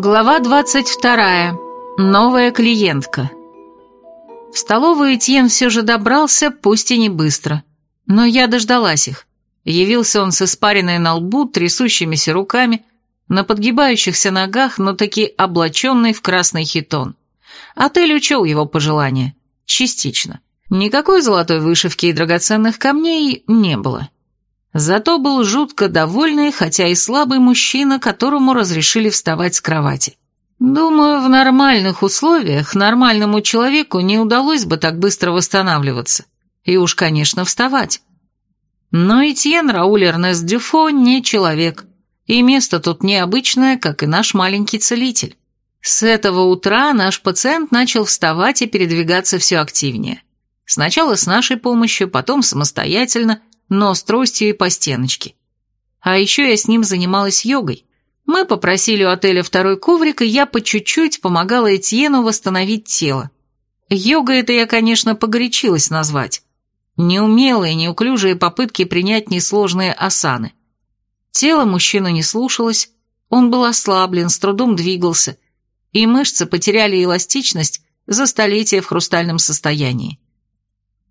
Глава 22. Новая клиентка. В столовую Этьен все же добрался, пусть и не быстро. Но я дождалась их. Явился он с испаренной на лбу, трясущимися руками, на подгибающихся ногах, но таки облаченный в красный хитон. Отель учел его пожелания. Частично. Никакой золотой вышивки и драгоценных камней не было. Зато был жутко довольный, хотя и слабый мужчина, которому разрешили вставать с кровати. Думаю, в нормальных условиях нормальному человеку не удалось бы так быстро восстанавливаться. И уж, конечно, вставать. Но Этьен Рауль Эрнест Дюфо не человек, и место тут необычное, как и наш маленький целитель. С этого утра наш пациент начал вставать и передвигаться все активнее. Сначала с нашей помощью, потом самостоятельно, но с тростью и по стеночке. А еще я с ним занималась йогой. Мы попросили у отеля второй коврик, и я по чуть-чуть помогала Этьену восстановить тело. Йога это я, конечно, погорячилась назвать. Неумелые, неуклюжие попытки принять несложные асаны. Тело мужчину не слушалось, он был ослаблен, с трудом двигался, и мышцы потеряли эластичность за столетия в хрустальном состоянии.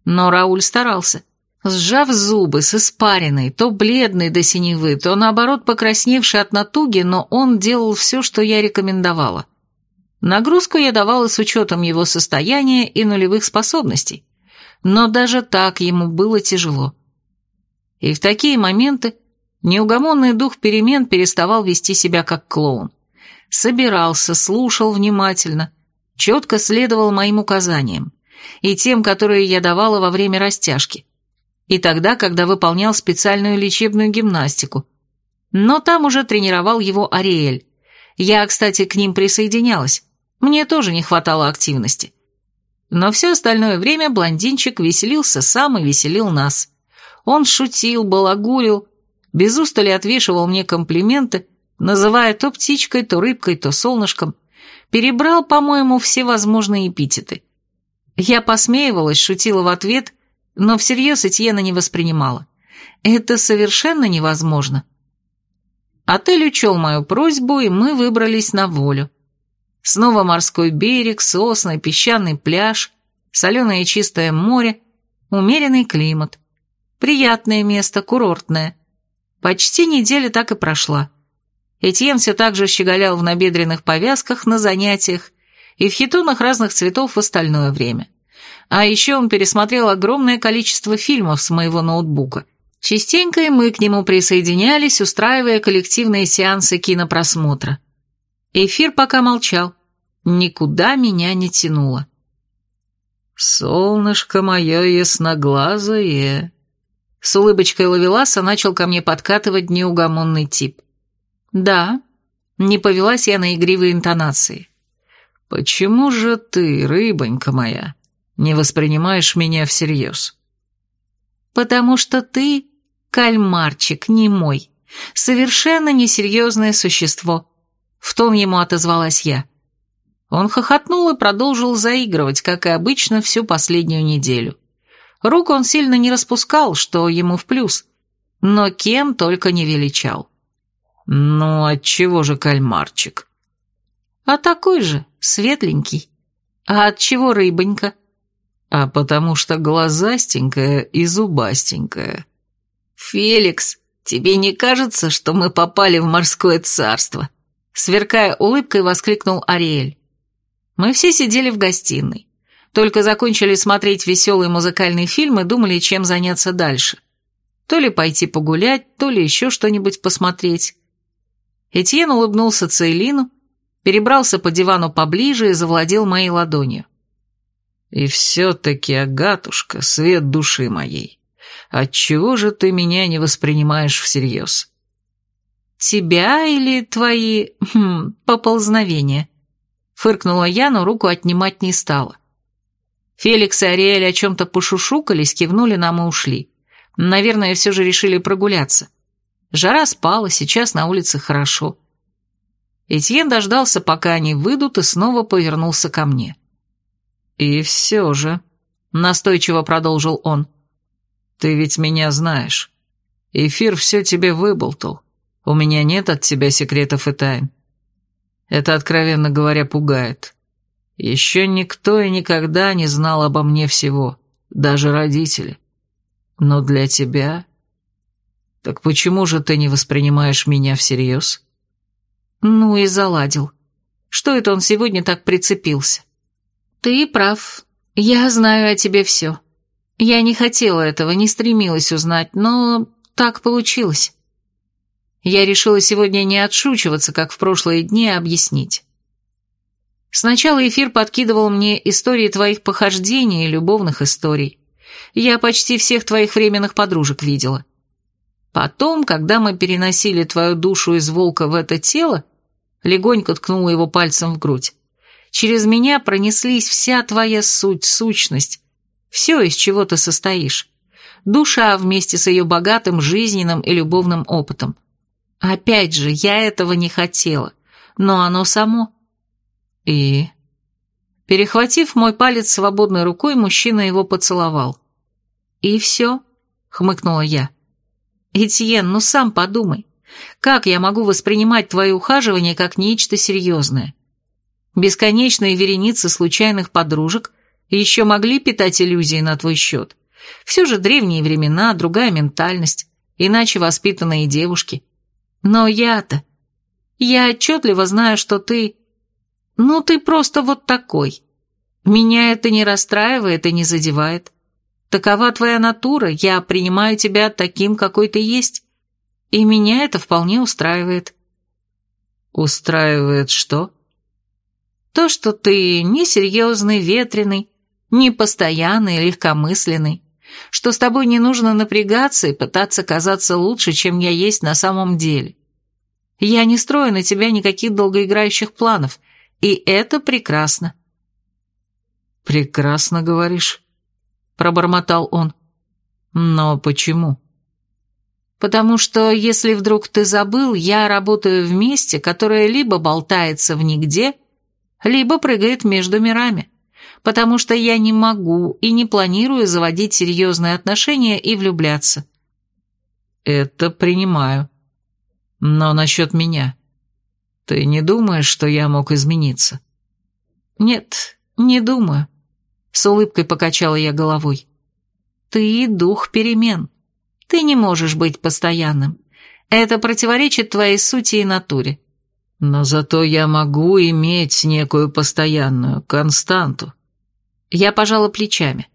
Но Рауль старался. Сжав зубы с испариной, то бледный до синевы, то наоборот покрасневший от натуги, но он делал все, что я рекомендовала. Нагрузку я давала с учетом его состояния и нулевых способностей, но даже так ему было тяжело. И в такие моменты неугомонный дух перемен переставал вести себя как клоун. Собирался, слушал внимательно, четко следовал моим указаниям и тем, которые я давала во время растяжки и тогда, когда выполнял специальную лечебную гимнастику. Но там уже тренировал его Ариэль. Я, кстати, к ним присоединялась. Мне тоже не хватало активности. Но все остальное время блондинчик веселился сам и веселил нас. Он шутил, балагурил, без устали отвешивал мне комплименты, называя то птичкой, то рыбкой, то солнышком. Перебрал, по-моему, все возможные эпитеты. Я посмеивалась, шутила в ответ но всерьез Этьена не воспринимала. Это совершенно невозможно. Отель учел мою просьбу, и мы выбрались на волю. Снова морской берег, сосны, песчаный пляж, соленое и чистое море, умеренный климат. Приятное место, курортное. Почти неделя так и прошла. Этьен все так же щеголял в набедренных повязках на занятиях и в хитонах разных цветов в остальное время. А еще он пересмотрел огромное количество фильмов с моего ноутбука. Частенько и мы к нему присоединялись, устраивая коллективные сеансы кинопросмотра. Эфир пока молчал. Никуда меня не тянуло. «Солнышко мое ясноглазое!» С улыбочкой ловеласа начал ко мне подкатывать неугомонный тип. «Да», — не повелась я на игривые интонации. «Почему же ты, рыбонька моя, не воспринимаешь меня всерьез?» «Потому что ты, кальмарчик, не мой, совершенно несерьезное существо», — в тон ему отозвалась я. Он хохотнул и продолжил заигрывать, как и обычно, всю последнюю неделю. Рук он сильно не распускал, что ему в плюс, но кем только не величал. «Ну, отчего же кальмарчик?» «А такой же, светленький. А от чего рыбонька?» А потому что глазастенькая и зубастенькая. «Феликс, тебе не кажется, что мы попали в морское царство?» Сверкая улыбкой, воскликнул Ариэль. Мы все сидели в гостиной. Только закончили смотреть веселый музыкальный фильм и думали, чем заняться дальше. То ли пойти погулять, то ли еще что-нибудь посмотреть. Этьен улыбнулся Цейлину, перебрался по дивану поближе и завладел моей ладонью. И все-таки, Агатушка, свет души моей, отчего же ты меня не воспринимаешь всерьез? Тебя или твои хм, поползновения? Фыркнула я, но руку отнимать не стала. Феликс и Ариэль о чем-то пошушукались, кивнули нам и ушли. Наверное, все же решили прогуляться. Жара спала, сейчас на улице хорошо. Этьен дождался, пока они выйдут, и снова повернулся ко мне. — «И все же», — настойчиво продолжил он, — «ты ведь меня знаешь. Эфир все тебе выболтал. У меня нет от тебя секретов и тайн». Это, откровенно говоря, пугает. Еще никто и никогда не знал обо мне всего, даже родители. Но для тебя... Так почему же ты не воспринимаешь меня всерьез? Ну и заладил. Что это он сегодня так прицепился? Ты прав. Я знаю о тебе все. Я не хотела этого, не стремилась узнать, но так получилось. Я решила сегодня не отшучиваться, как в прошлые дни, а объяснить. Сначала эфир подкидывал мне истории твоих похождений и любовных историй. Я почти всех твоих временных подружек видела. Потом, когда мы переносили твою душу из волка в это тело, легонько ткнула его пальцем в грудь, через меня пронеслись вся твоя суть, сущность, все, из чего ты состоишь. Душа вместе с ее богатым жизненным и любовным опытом. Опять же, я этого не хотела, но оно само. И... Перехватив мой палец свободной рукой, мужчина его поцеловал. «И все?» — хмыкнула я. «Этьен, ну сам подумай, как я могу воспринимать твои ухаживания как нечто серьезное? Бесконечные вереницы случайных подружек еще могли питать иллюзии на твой счет. Все же древние времена, другая ментальность, иначе воспитанные девушки. Но я-то... Я отчетливо знаю, что ты... Ну, ты просто вот такой. Меня это не расстраивает и не задевает. Такова твоя натура, я принимаю тебя таким, какой ты есть. И меня это вполне устраивает. Устраивает что? То, что ты несерьезный, ветреный, непостоянный, легкомысленный, что с тобой не нужно напрягаться и пытаться казаться лучше, чем я есть на самом деле. Я не строю на тебя никаких долгоиграющих планов, и это прекрасно. «Прекрасно, говоришь», — пробормотал он. «Но почему?» «Потому что, если вдруг ты забыл, я работаю в месте, которое либо болтается в нигде, либо прыгает между мирами потому что я не могу и не планирую заводить серьезные отношения и влюбляться. Это принимаю. Но насчет меня. Ты не думаешь, что я мог измениться? Нет, не думаю. С улыбкой покачала я головой. Ты дух перемен. Ты не можешь быть постоянным. Это противоречит твоей сути и натуре. Но зато я могу иметь некую постоянную константу. Я пожала плечами.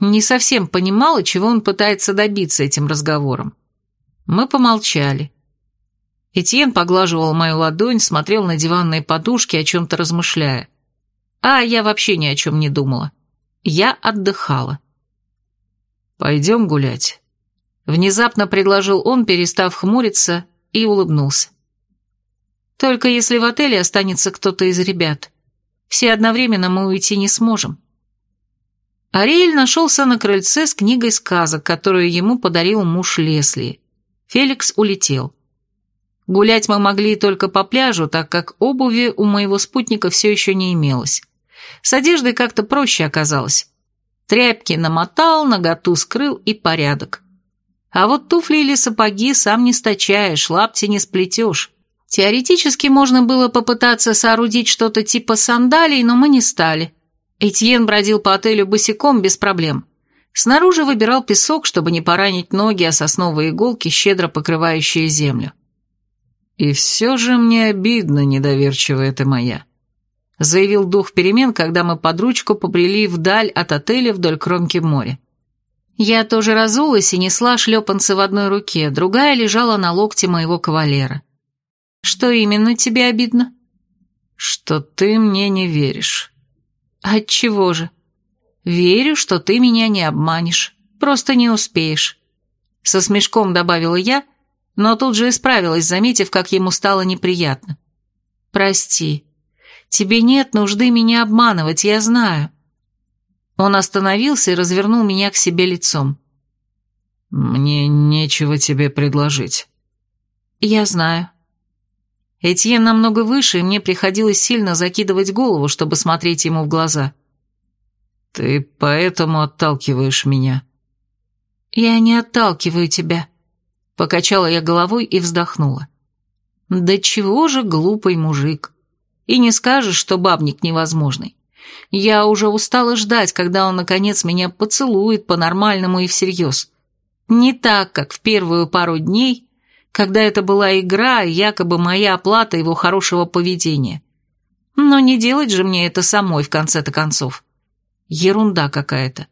Не совсем понимала, чего он пытается добиться этим разговором. Мы помолчали. Этьен поглаживал мою ладонь, смотрел на диванные подушки, о чем-то размышляя. А я вообще ни о чем не думала. Я отдыхала. «Пойдем гулять», — внезапно предложил он, перестав хмуриться, и улыбнулся. «Только если в отеле останется кто-то из ребят. Все одновременно мы уйти не сможем». Ариэль нашелся на крыльце с книгой сказок, которую ему подарил муж Лесли. Феликс улетел. Гулять мы могли только по пляжу, так как обуви у моего спутника все еще не имелось. С одеждой как-то проще оказалось. Тряпки намотал, наготу скрыл и порядок. А вот туфли или сапоги сам не стачаешь, лапти не сплетешь. Теоретически можно было попытаться соорудить что-то типа сандалий, но мы не стали. Этьен бродил по отелю босиком без проблем. Снаружи выбирал песок, чтобы не поранить ноги о сосновые иголки, щедро покрывающие землю. «И все же мне обидно, недоверчивая ты моя», — заявил дух перемен, когда мы под ручку побрели вдаль от отеля вдоль кромки моря. Я тоже разулась и несла шлепанцы в одной руке, другая лежала на локте моего кавалера. «Что именно тебе обидно?» «Что ты мне не веришь». «Отчего же? Верю, что ты меня не обманешь. Просто не успеешь». Со смешком добавила я, но тут же исправилась, заметив, как ему стало неприятно. «Прости. Тебе нет нужды меня обманывать, я знаю». Он остановился и развернул меня к себе лицом. «Мне нечего тебе предложить». «Я знаю. Этьен намного выше, и мне приходилось сильно закидывать голову, чтобы смотреть ему в глаза. «Ты поэтому отталкиваешь меня?» «Я не отталкиваю тебя», — покачала я головой и вздохнула. «Да чего же глупый мужик? И не скажешь, что бабник невозможный. Я уже устала ждать, когда он, наконец, меня поцелует по-нормальному и всерьез. Не так, как в первую пару дней, когда это была игра, якобы моя оплата его хорошего поведения. Но не делать же мне это самой, в конце-то концов. Ерунда какая-то.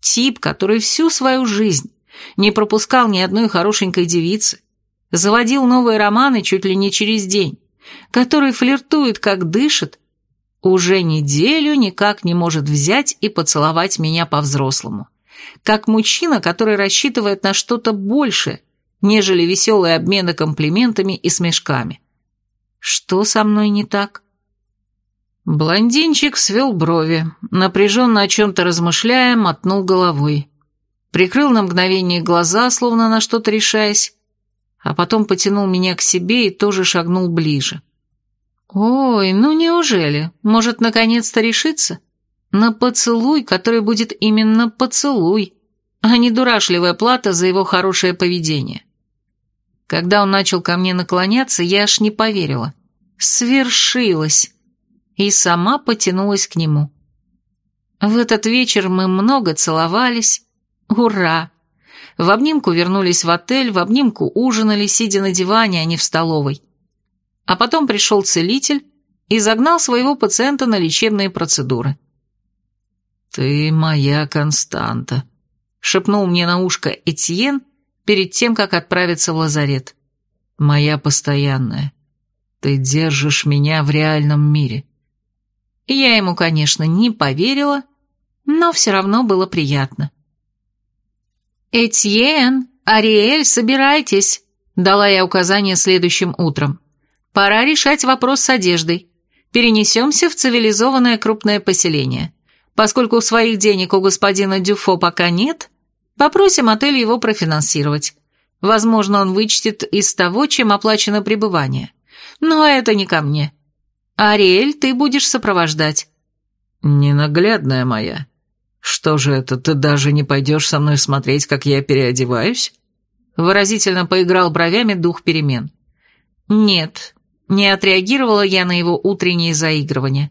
Тип, который всю свою жизнь не пропускал ни одной хорошенькой девицы, заводил новые романы чуть ли не через день, который флиртует, как дышит, уже неделю никак не может взять и поцеловать меня по-взрослому. Как мужчина, который рассчитывает на что-то большее, нежели веселые обмены комплиментами и смешками. Что со мной не так? Блондинчик свел брови, напряженно о чем-то размышляя, мотнул головой. Прикрыл на мгновение глаза, словно на что-то решаясь, а потом потянул меня к себе и тоже шагнул ближе. «Ой, ну неужели? Может, наконец-то решиться? На поцелуй, который будет именно поцелуй, а не дурашливая плата за его хорошее поведение». Когда он начал ко мне наклоняться, я аж не поверила. Свершилось. И сама потянулась к нему. В этот вечер мы много целовались. Ура! В обнимку вернулись в отель, в обнимку ужинали, сидя на диване, а не в столовой. А потом пришел целитель и загнал своего пациента на лечебные процедуры. «Ты моя константа», — шепнул мне на ушко Этьен перед тем, как отправиться в лазарет. «Моя постоянная. Ты держишь меня в реальном мире». Я ему, конечно, не поверила, но все равно было приятно. «Этьен, Ариэль, собирайтесь», — дала я указание следующим утром. «Пора решать вопрос с одеждой. Перенесемся в цивилизованное крупное поселение. Поскольку своих денег у господина Дюфо пока нет, попросим отель его профинансировать. Возможно, он вычтет из того, чем оплачено пребывание. Но это не ко мне. Ариэль, ты будешь сопровождать». «Ненаглядная моя», «Что же это, ты даже не пойдешь со мной смотреть, как я переодеваюсь?» Выразительно поиграл бровями дух перемен. «Нет, не отреагировала я на его утреннее заигрывание.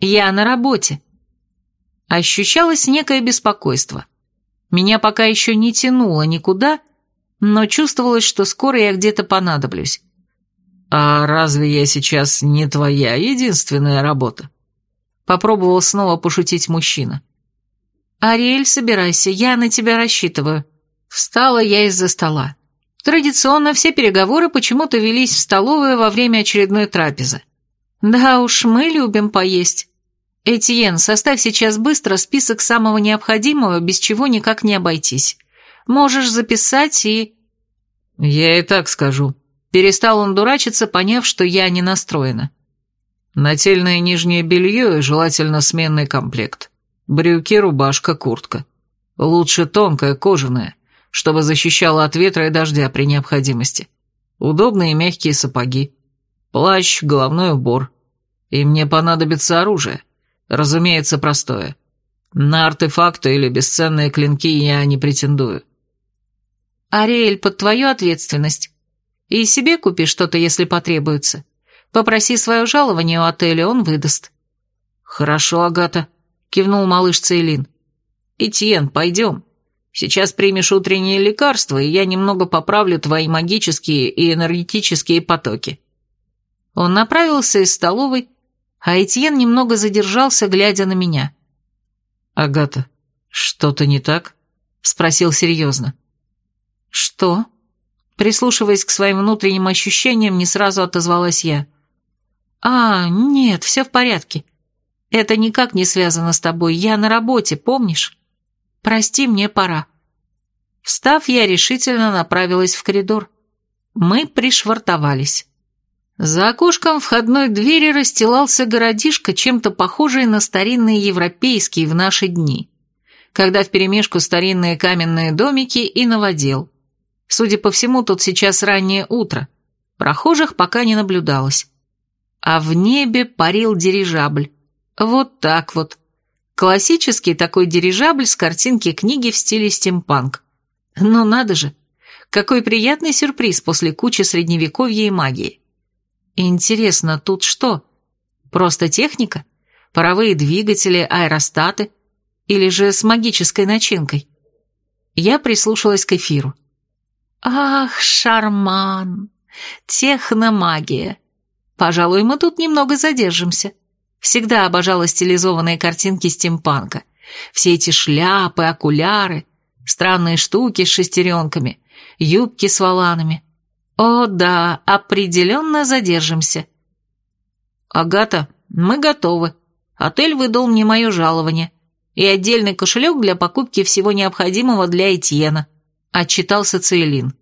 Я на работе». Ощущалось некое беспокойство. Меня пока еще не тянуло никуда, но чувствовалось, что скоро я где-то понадоблюсь. «А разве я сейчас не твоя единственная работа?» Попробовал снова пошутить мужчина. «Ариэль, собирайся, я на тебя рассчитываю». Встала я из-за стола. Традиционно все переговоры почему-то велись в столовой во время очередной трапезы. Да уж, мы любим поесть. Этьен, составь сейчас быстро список самого необходимого, без чего никак не обойтись. Можешь записать и... Я и так скажу. Перестал он дурачиться, поняв, что я не настроена. Нательное нижнее белье и желательно сменный комплект. Брюки, рубашка, куртка. Лучше тонкая, кожаная, чтобы защищала от ветра и дождя при необходимости. Удобные мягкие сапоги. Плащ, головной убор. И мне понадобится оружие. Разумеется, простое. На артефакты или бесценные клинки я не претендую. Ариэль, под твою ответственность. И себе купи что-то, если потребуется. Попроси свое жалование у отеля, он выдаст. Хорошо, Агата. — кивнул малыш Цейлин. «Этьен, пойдем. Сейчас примешь утреннее лекарство, и я немного поправлю твои магические и энергетические потоки». Он направился из столовой, а Этьен немного задержался, глядя на меня. «Агата, что-то не так?» — спросил серьезно. «Что?» Прислушиваясь к своим внутренним ощущениям, не сразу отозвалась я. «А, нет, все в порядке. Это никак не связано с тобой, я на работе, помнишь? Прости, мне пора». Встав, я решительно направилась в коридор. Мы пришвартовались. За окошком входной двери расстилался городишко, чем-то похожий на старинные европейские в наши дни, когда вперемешку старинные каменные домики и новодел. Судя по всему, тут сейчас раннее утро. Прохожих пока не наблюдалось. А в небе парил дирижабль. Вот так вот. Классический такой дирижабль с картинки книги в стиле стимпанк. Ну надо же, какой приятный сюрприз после кучи средневековья и магии. Интересно, тут что? Просто техника? Паровые двигатели, аэростаты? Или же с магической начинкой? Я прислушалась к эфиру. Ах, шарман! Техномагия! Пожалуй, мы тут немного задержимся. Всегда обожала стилизованные картинки стимпанка. Все эти шляпы, окуляры, странные штуки с шестеренками, юбки с воланами. О да, определенно задержимся. Агата, мы готовы. Отель выдал мне мое жалование и отдельный кошелек для покупки всего необходимого для Этьена, отчитался Цейлин.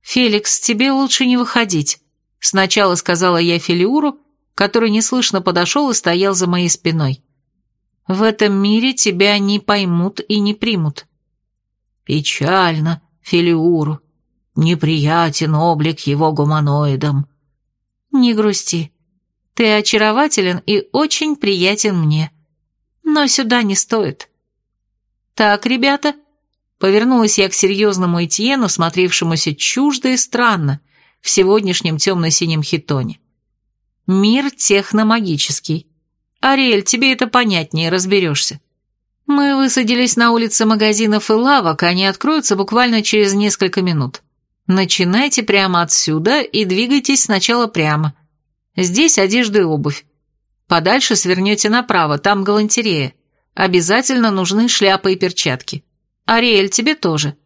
«Феликс, тебе лучше не выходить», — сначала сказала я Фелиуру, который неслышно подошел и стоял за моей спиной. «В этом мире тебя не поймут и не примут». «Печально, Фелиуру. Неприятен облик его гуманоидам». «Не грусти. Ты очарователен и очень приятен мне. Но сюда не стоит». «Так, ребята», Повернулась я к серьезному Этьену, смотревшемуся чуждо и странно в сегодняшнем темно-синем хитоне. «Мир техномагический. Ариэль, тебе это понятнее, разберешься. Мы высадились на улице магазинов и лавок, они откроются буквально через несколько минут. Начинайте прямо отсюда и двигайтесь сначала прямо. Здесь одежда и обувь. Подальше свернете направо, там галантерея. Обязательно нужны шляпы и перчатки. Ариэль, тебе тоже.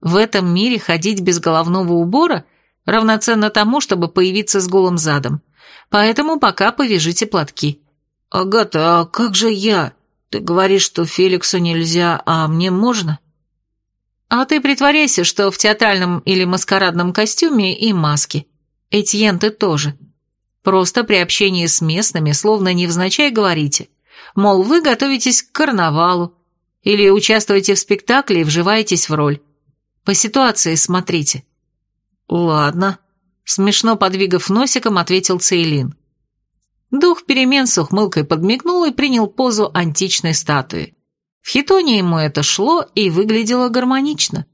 В этом мире ходить без головного убора равноценно тому, чтобы появиться с голым задом. Поэтому пока повяжите платки. Агата, а как же я? Ты говоришь, что Феликсу нельзя, а мне можно? А ты притворяйся, что в театральном или маскарадном костюме и маске. Этьен, ты тоже. Просто при общении с местными, словно невзначай говорите. Мол, вы готовитесь к карнавалу, или участвуете в спектакле и вживаетесь в роль. По ситуации смотрите». «Ладно», — смешно подвигав носиком, ответил Цейлин. Дух перемен с ухмылкой подмигнул и принял позу античной статуи. В хитоне ему это шло и выглядело гармонично.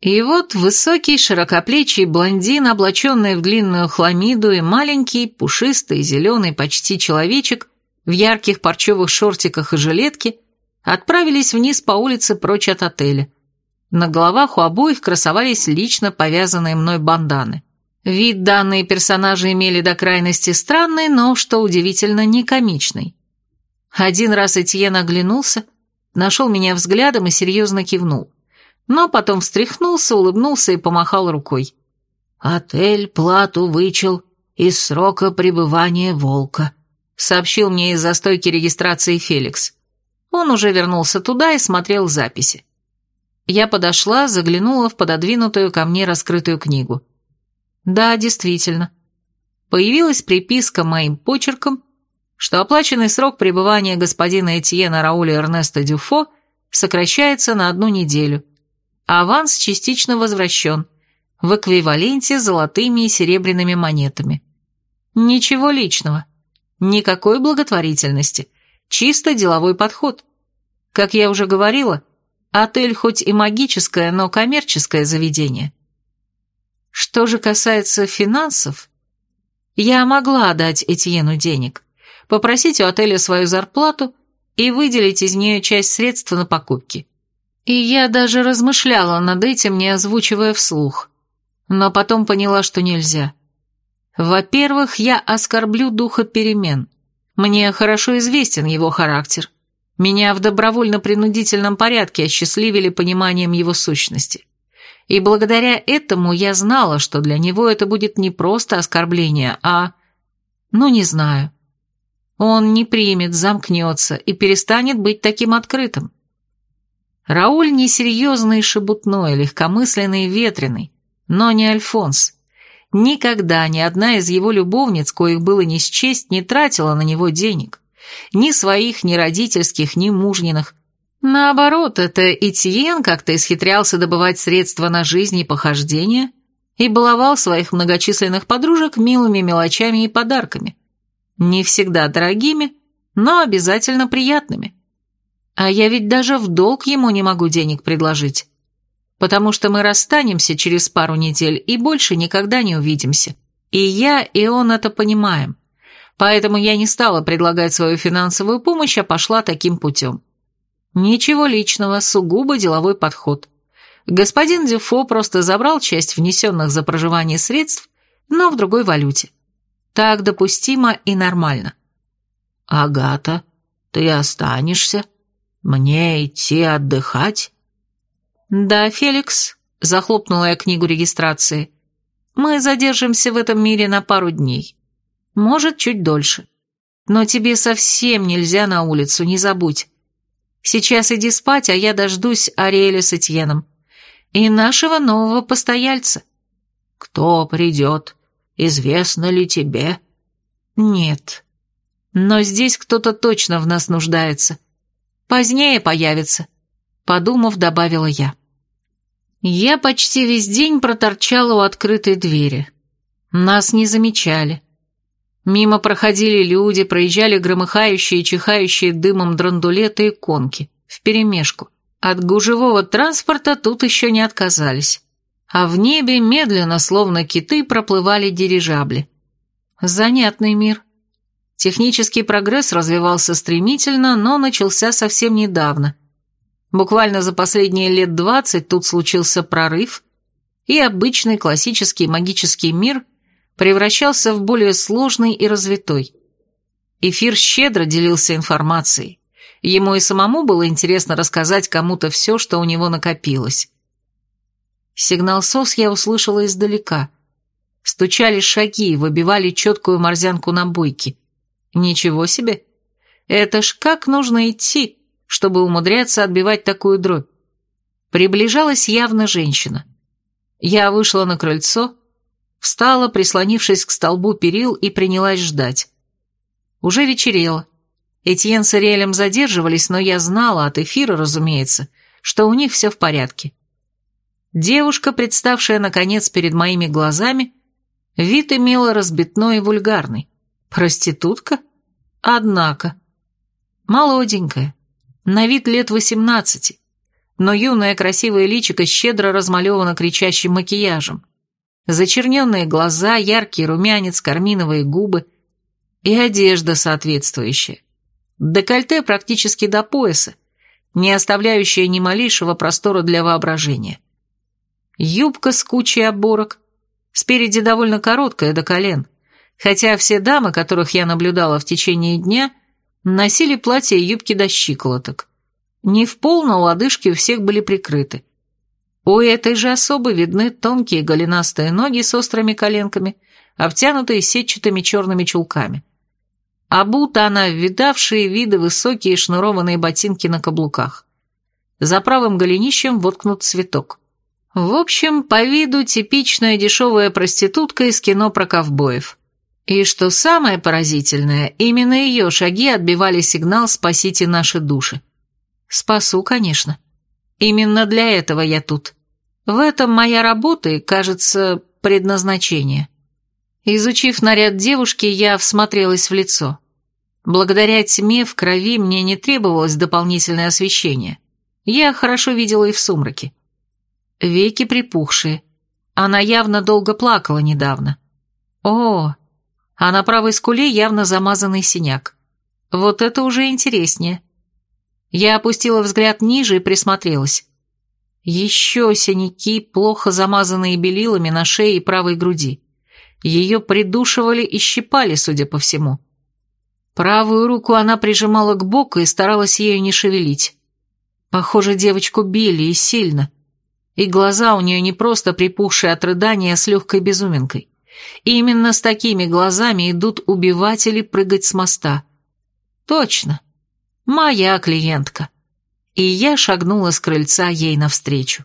И вот высокий, широкоплечий блондин, облаченный в длинную хламиду, и маленький, пушистый, зеленый, почти человечек в ярких парчевых шортиках и жилетке — отправились вниз по улице прочь от отеля. На головах у обоих красовались лично повязанные мной банданы. Вид данные персонажи имели до крайности странный, но, что удивительно, не комичный. Один раз Этьен оглянулся, нашел меня взглядом и серьезно кивнул. Но потом встряхнулся, улыбнулся и помахал рукой. «Отель плату вычел из срока пребывания волка», сообщил мне из застойки регистрации Феликс. Он уже вернулся туда и смотрел записи. Я подошла, заглянула в пододвинутую ко мне раскрытую книгу. Да, действительно. Появилась приписка моим почерком, что оплаченный срок пребывания господина Этьена Рауля Эрнеста Дюфо сокращается на одну неделю. Аванс частично возвращен, в эквиваленте золотыми и серебряными монетами. Ничего личного, никакой благотворительности – Чисто деловой подход. Как я уже говорила, отель хоть и магическое, но коммерческое заведение. Что же касается финансов, я могла дать Этьену денег, попросить у отеля свою зарплату и выделить из нее часть средств на покупки. И я даже размышляла над этим, не озвучивая вслух. Но потом поняла, что нельзя. Во-первых, я оскорблю духа перемен. Мне хорошо известен его характер. Меня в добровольно-принудительном порядке осчастливили пониманием его сущности. И благодаря этому я знала, что для него это будет не просто оскорбление, а... Ну, не знаю. Он не примет, замкнется и перестанет быть таким открытым. Рауль несерьезный и шебутной, легкомысленный и ветреный, но не Альфонс. Никогда ни одна из его любовниц, коих было не счесть, не тратила на него денег. Ни своих, ни родительских, ни мужниных. Наоборот, это Этьен как-то исхитрялся добывать средства на жизнь и похождения и баловал своих многочисленных подружек милыми мелочами и подарками. Не всегда дорогими, но обязательно приятными. А я ведь даже в долг ему не могу денег предложить потому что мы расстанемся через пару недель и больше никогда не увидимся. И я, и он это понимаем. Поэтому я не стала предлагать свою финансовую помощь, а пошла таким путем. Ничего личного, сугубо деловой подход. Господин Дюфо просто забрал часть внесенных за проживание средств, но в другой валюте. Так допустимо и нормально. «Агата, ты останешься? Мне идти отдыхать?» «Да, Феликс», — захлопнула я книгу регистрации, — «мы задержимся в этом мире на пару дней. Может, чуть дольше. Но тебе совсем нельзя на улицу, не забудь. Сейчас иди спать, а я дождусь Ариэля с Этьеном. И нашего нового постояльца». «Кто придет? Известно ли тебе?» «Нет. Но здесь кто-то точно в нас нуждается. Позднее появится», — подумав, добавила я. Я почти весь день проторчала у открытой двери. Нас не замечали. Мимо проходили люди, проезжали громыхающие чихающие дымом драндулеты и конки, вперемешку. От гужевого транспорта тут еще не отказались. А в небе медленно, словно киты, проплывали дирижабли. Занятный мир. Технический прогресс развивался стремительно, но начался совсем недавно – Буквально за последние лет двадцать тут случился прорыв, и обычный классический магический мир превращался в более сложный и развитой. Эфир щедро делился информацией. Ему и самому было интересно рассказать кому-то все, что у него накопилось. Сигнал СОС я услышала издалека. Стучали шаги, выбивали четкую морзянку на бойке. Ничего себе! Это ж как нужно идти, чтобы умудряться отбивать такую дробь. Приближалась явно женщина. Я вышла на крыльцо, встала, прислонившись к столбу перил, и принялась ждать. Уже вечерело. Этьен с Ариэлем задерживались, но я знала от эфира, разумеется, что у них все в порядке. Девушка, представшая, наконец, перед моими глазами, вид имела разбитной и вульгарный. Проститутка? Однако. Молоденькая, на вид лет восемнадцати, но юное красивое личико щедро размалевано кричащим макияжем. Зачерненные глаза, яркий румянец, карминовые губы и одежда соответствующая. Декольте практически до пояса, не оставляющая ни малейшего простора для воображения. Юбка с кучей оборок, спереди довольно короткая до колен, хотя все дамы, которых я наблюдала в течение дня, носили платья и юбки до щиколоток. Не в пол, но лодыжки у всех были прикрыты. У этой же особы видны тонкие голенастые ноги с острыми коленками, обтянутые сетчатыми черными чулками. Обута она в видавшие виды высокие шнурованные ботинки на каблуках. За правым голенищем воткнут цветок. В общем, по виду типичная дешевая проститутка из кино про ковбоев. И что самое поразительное, именно ее шаги отбивали сигнал «спасите наши души». Спасу, конечно. Именно для этого я тут. В этом моя работа и, кажется, предназначение. Изучив наряд девушки, я всмотрелась в лицо. Благодаря тьме в крови мне не требовалось дополнительное освещение. Я хорошо видела и в сумраке. Веки припухшие. Она явно долго плакала недавно. О, а на правой скуле явно замазанный синяк. Вот это уже интереснее. Я опустила взгляд ниже и присмотрелась. Еще синяки, плохо замазанные белилами на шее и правой груди. Ее придушивали и щипали, судя по всему. Правую руку она прижимала к боку и старалась ею не шевелить. Похоже, девочку били и сильно. И глаза у нее не просто припухшие от рыдания, с легкой безуминкой. И именно с такими глазами идут убиватели прыгать с моста. Точно. Моя клиентка. И я шагнула с крыльца ей навстречу.